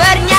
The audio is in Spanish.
lugar